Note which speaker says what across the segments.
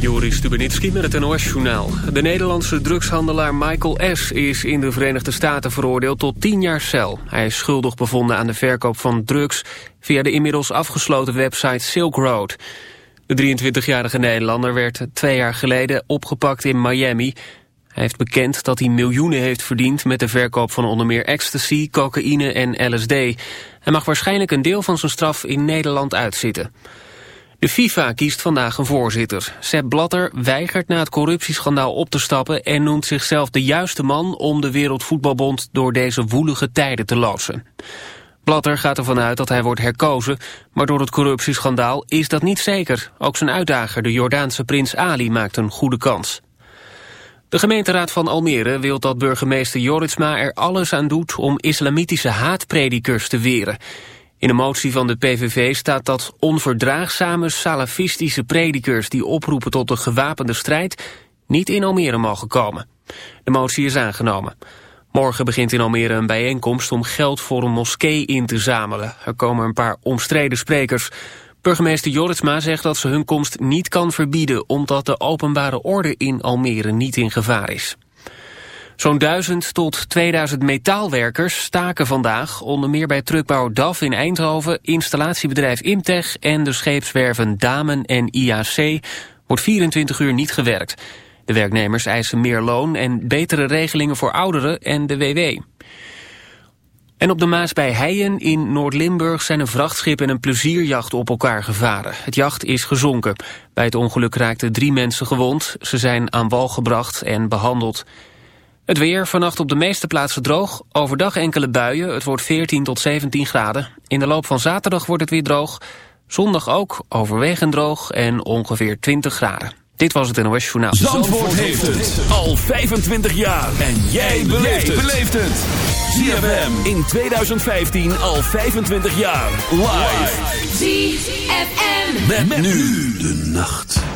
Speaker 1: Joris Stubenitski met het NOS-journaal. De Nederlandse drugshandelaar Michael S. is in de Verenigde Staten veroordeeld tot 10 jaar cel. Hij is schuldig bevonden aan de verkoop van drugs... via de inmiddels afgesloten website Silk Road. De 23-jarige Nederlander werd twee jaar geleden opgepakt in Miami. Hij heeft bekend dat hij miljoenen heeft verdiend... met de verkoop van onder meer ecstasy, cocaïne en LSD. Hij mag waarschijnlijk een deel van zijn straf in Nederland uitzitten. De FIFA kiest vandaag een voorzitter. Sepp Blatter weigert na het corruptieschandaal op te stappen... en noemt zichzelf de juiste man om de Wereldvoetbalbond... door deze woelige tijden te loodsen. Blatter gaat ervan uit dat hij wordt herkozen... maar door het corruptieschandaal is dat niet zeker. Ook zijn uitdager, de Jordaanse prins Ali, maakt een goede kans. De gemeenteraad van Almere wil dat burgemeester Joritsma er alles aan doet... om islamitische haatpredikers te weren... In de motie van de PVV staat dat onverdraagzame salafistische predikers... die oproepen tot een gewapende strijd niet in Almere mogen komen. De motie is aangenomen. Morgen begint in Almere een bijeenkomst om geld voor een moskee in te zamelen. Er komen een paar omstreden sprekers. Burgemeester Joritsma zegt dat ze hun komst niet kan verbieden... omdat de openbare orde in Almere niet in gevaar is. Zo'n 1000 tot 2000 metaalwerkers staken vandaag, onder meer bij truckbouw DAF in Eindhoven, installatiebedrijf Imtech en de scheepswerven Damen en IAC wordt 24 uur niet gewerkt. De werknemers eisen meer loon en betere regelingen voor ouderen en de WW. En op de Maas bij Heijen in Noord-Limburg zijn een vrachtschip en een plezierjacht op elkaar gevaren. Het jacht is gezonken. Bij het ongeluk raakten drie mensen gewond. Ze zijn aan wal gebracht en behandeld. Het weer, vannacht op de meeste plaatsen droog. Overdag enkele buien, het wordt 14 tot 17 graden. In de loop van zaterdag wordt het weer droog. Zondag ook, overwegend droog en ongeveer 20 graden. Dit was het NOS Journaal.
Speaker 2: Zandvoort, heeft het al 25 jaar. En jij beleeft het. ZFM in 2015 al 25 jaar. Live.
Speaker 3: ZFM.
Speaker 2: Met, nu de nacht.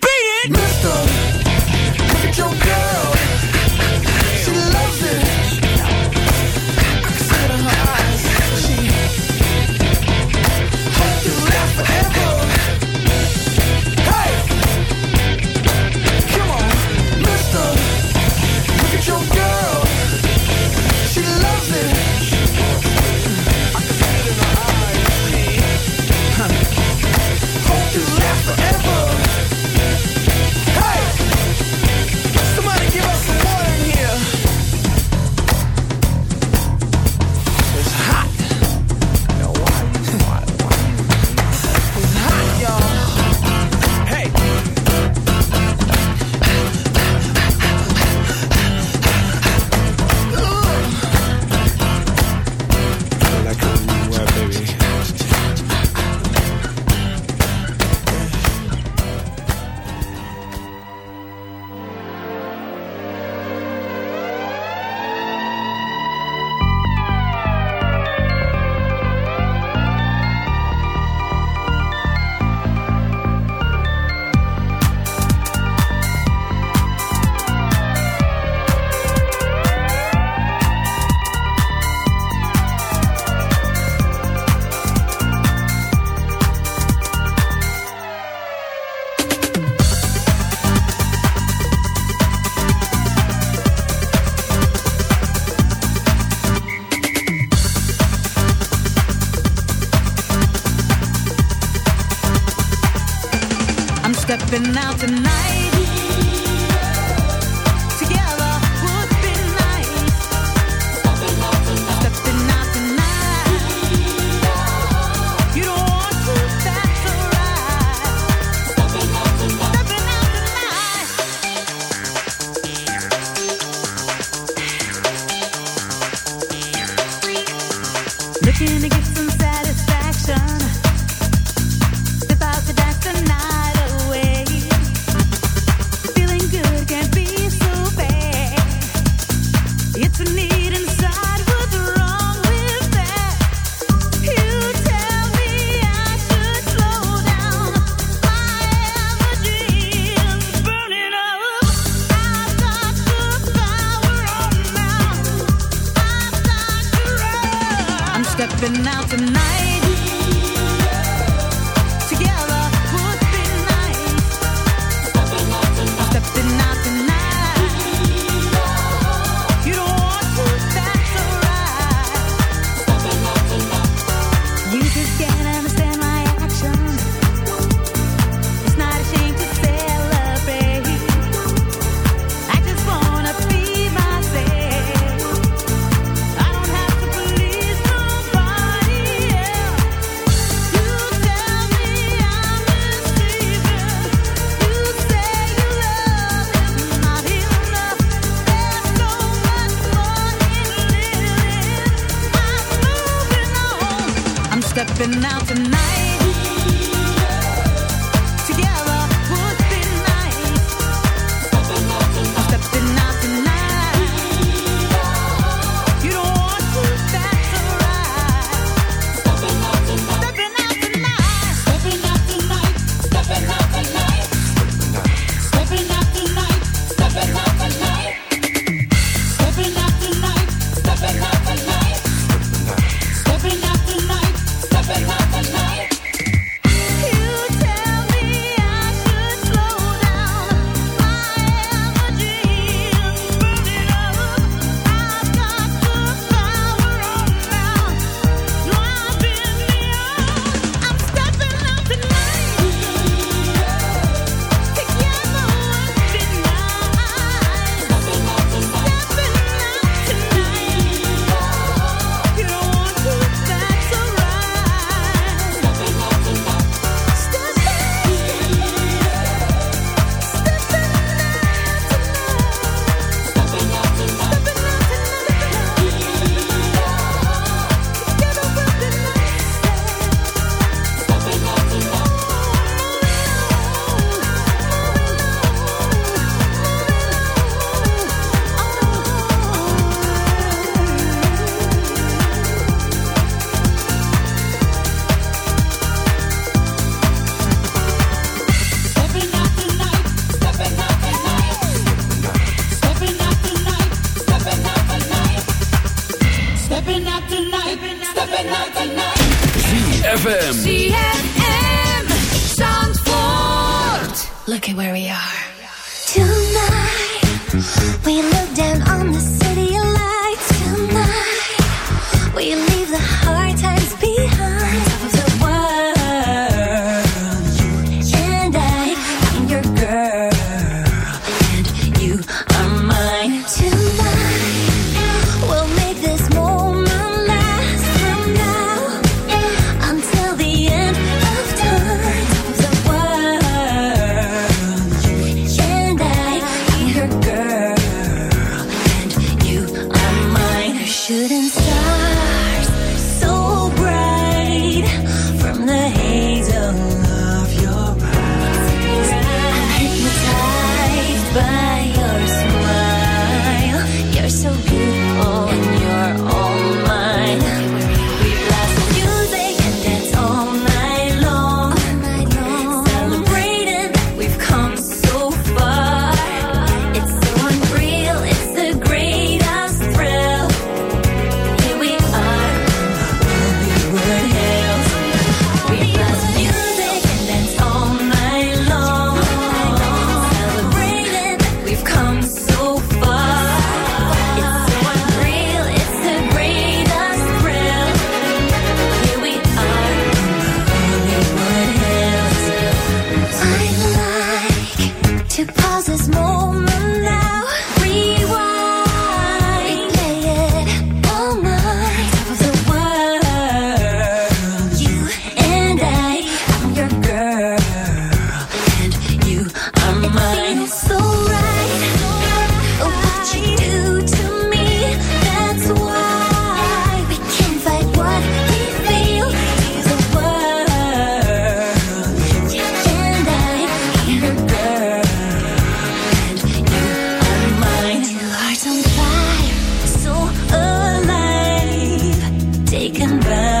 Speaker 2: taken back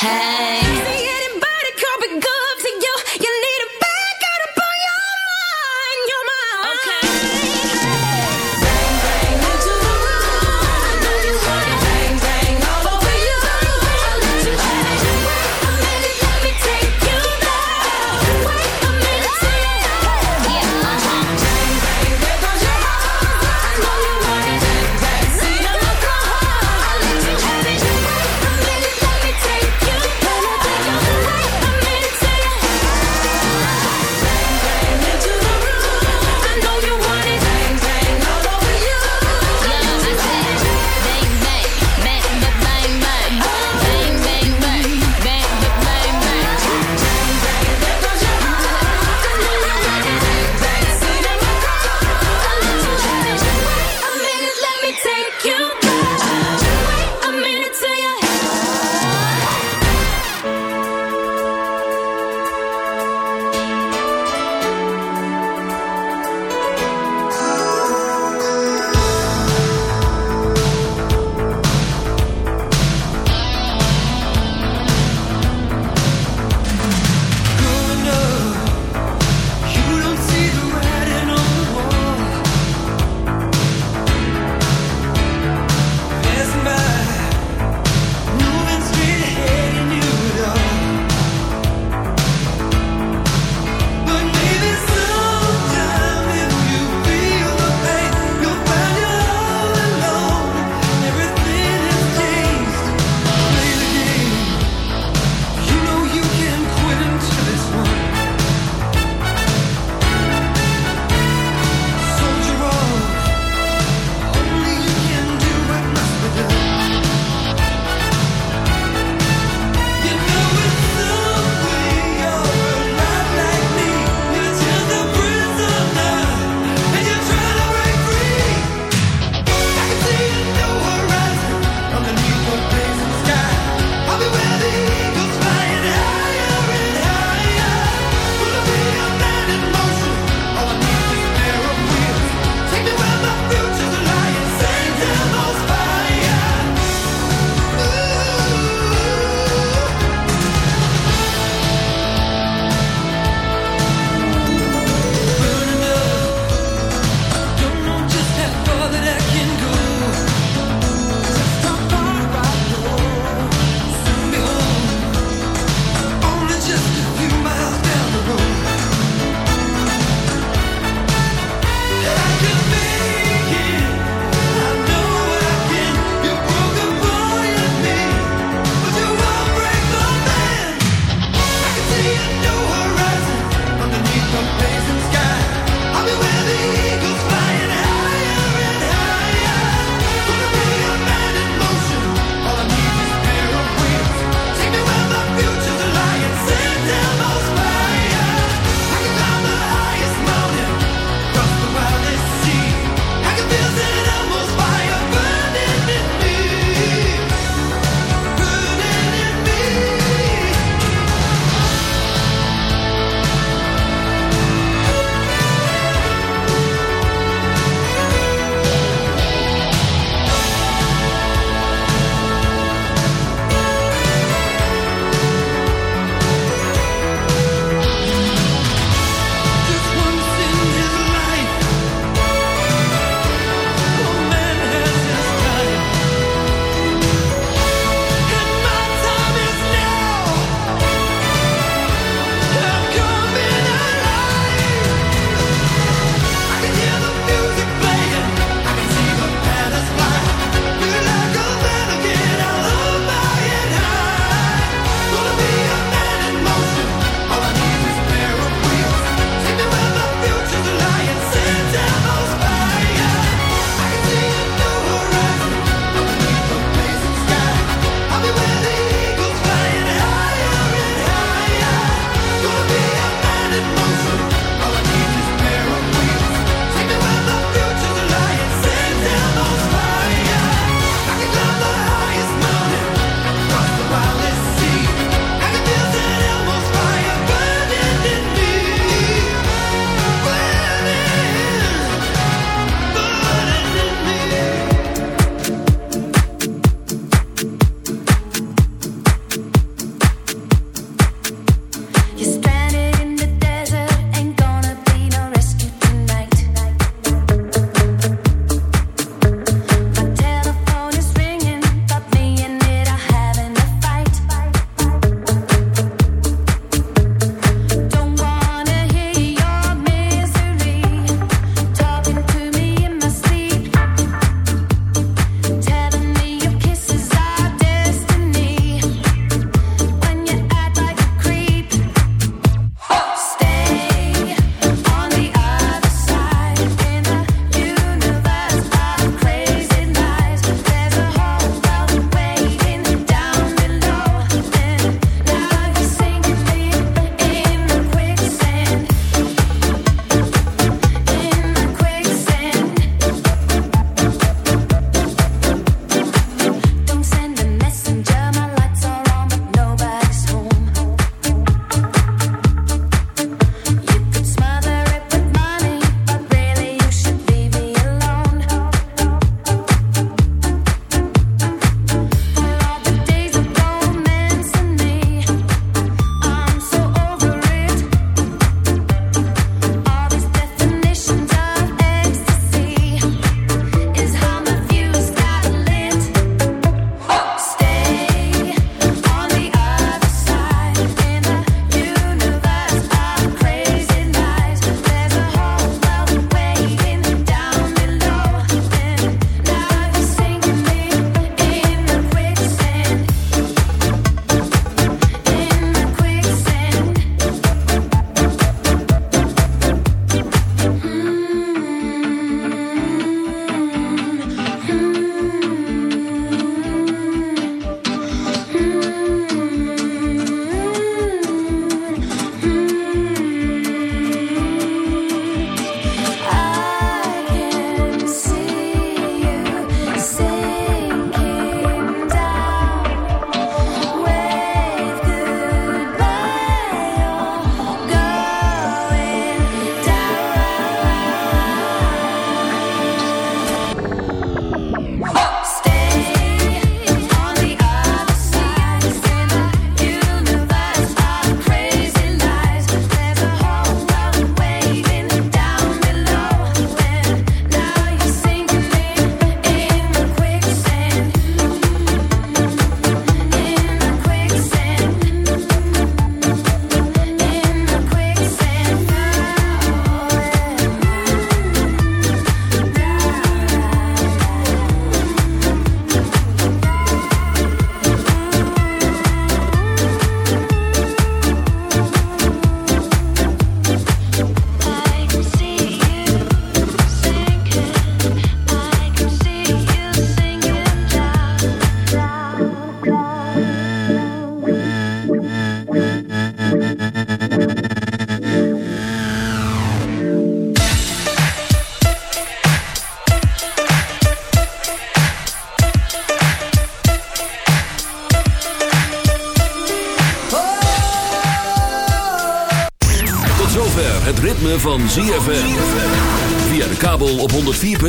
Speaker 4: hey.